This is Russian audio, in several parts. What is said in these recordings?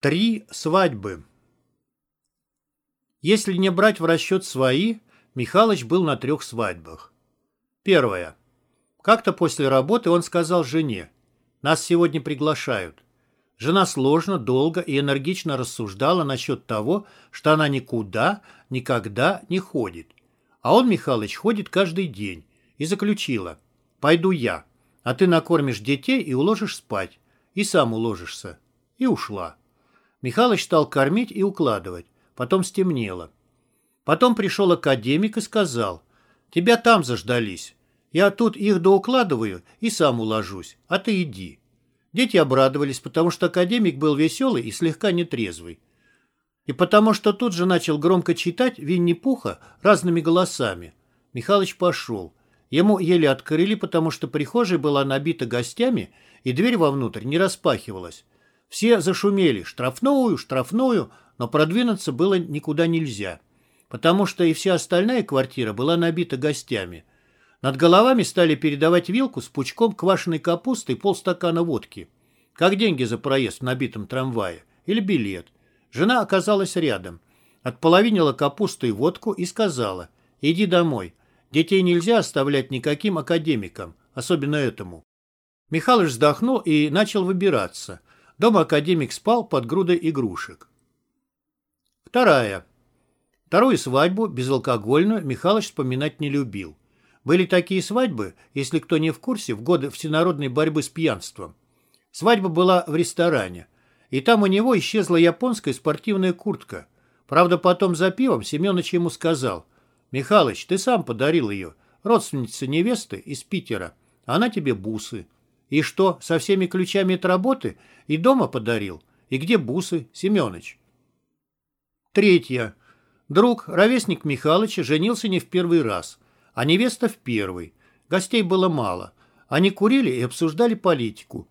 Три свадьбы. Если не брать в расчет свои, Михалыч был на трех свадьбах. Первая. Как-то после работы он сказал жене, «Нас сегодня приглашают». Жена сложно, долго и энергично рассуждала насчет того, что она никуда, никогда не ходит. А он, Михалыч, ходит каждый день. И заключила, «Пойду я, а ты накормишь детей и уложишь спать. И сам уложишься». И ушла. Михалыч стал кормить и укладывать. Потом стемнело. Потом пришел академик и сказал, «Тебя там заждались. Я тут их доукладываю и сам уложусь, а ты иди». Дети обрадовались, потому что академик был веселый и слегка нетрезвый. И потому что тут же начал громко читать Винни-Пуха разными голосами. Михалыч пошел. Ему еле открыли, потому что прихожая была набита гостями, и дверь вовнутрь не распахивалась. Все зашумели «штрафную, штрафную», но продвинуться было никуда нельзя, потому что и вся остальная квартира была набита гостями. Над головами стали передавать вилку с пучком квашеной капусты и полстакана водки. Как деньги за проезд в набитом трамвае. Или билет. Жена оказалась рядом. Отполовинила капусту и водку и сказала «Иди домой. Детей нельзя оставлять никаким академикам, особенно этому». Михалыч вздохнул и начал выбираться – Дома академик спал под грудой игрушек. Вторая. Вторую свадьбу, безалкогольную, Михалыч вспоминать не любил. Были такие свадьбы, если кто не в курсе, в годы всенародной борьбы с пьянством. Свадьба была в ресторане, и там у него исчезла японская спортивная куртка. Правда, потом за пивом Семенович ему сказал, «Михалыч, ты сам подарил ее, родственница невесты из Питера, она тебе бусы». И что, со всеми ключами от работы? И дома подарил? И где бусы, Семёныч? Третье. Друг, ровесник Михалыча, женился не в первый раз, а невеста в первый. Гостей было мало. Они курили и обсуждали политику.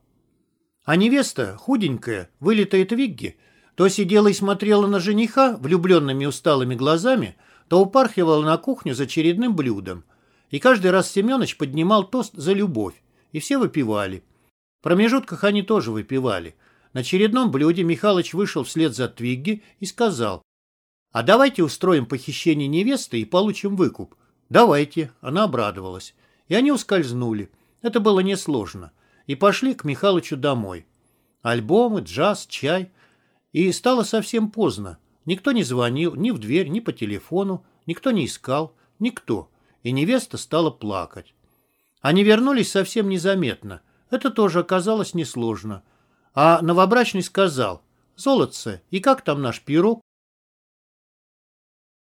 А невеста, худенькая, вылитая твигги, то сидела и смотрела на жениха влюбленными усталыми глазами, то упархивала на кухню за очередным блюдом. И каждый раз Семёныч поднимал тост за любовь, и все выпивали. В промежутках они тоже выпивали. На очередном блюде Михалыч вышел вслед за Твигги и сказал, «А давайте устроим похищение невесты и получим выкуп». «Давайте», — она обрадовалась. И они ускользнули. Это было несложно. И пошли к Михалычу домой. Альбомы, джаз, чай. И стало совсем поздно. Никто не звонил ни в дверь, ни по телефону, никто не искал, никто. И невеста стала плакать. Они вернулись совсем незаметно. Это тоже оказалось несложно. А новобрачный сказал, «Золотце, и как там наш пирог?»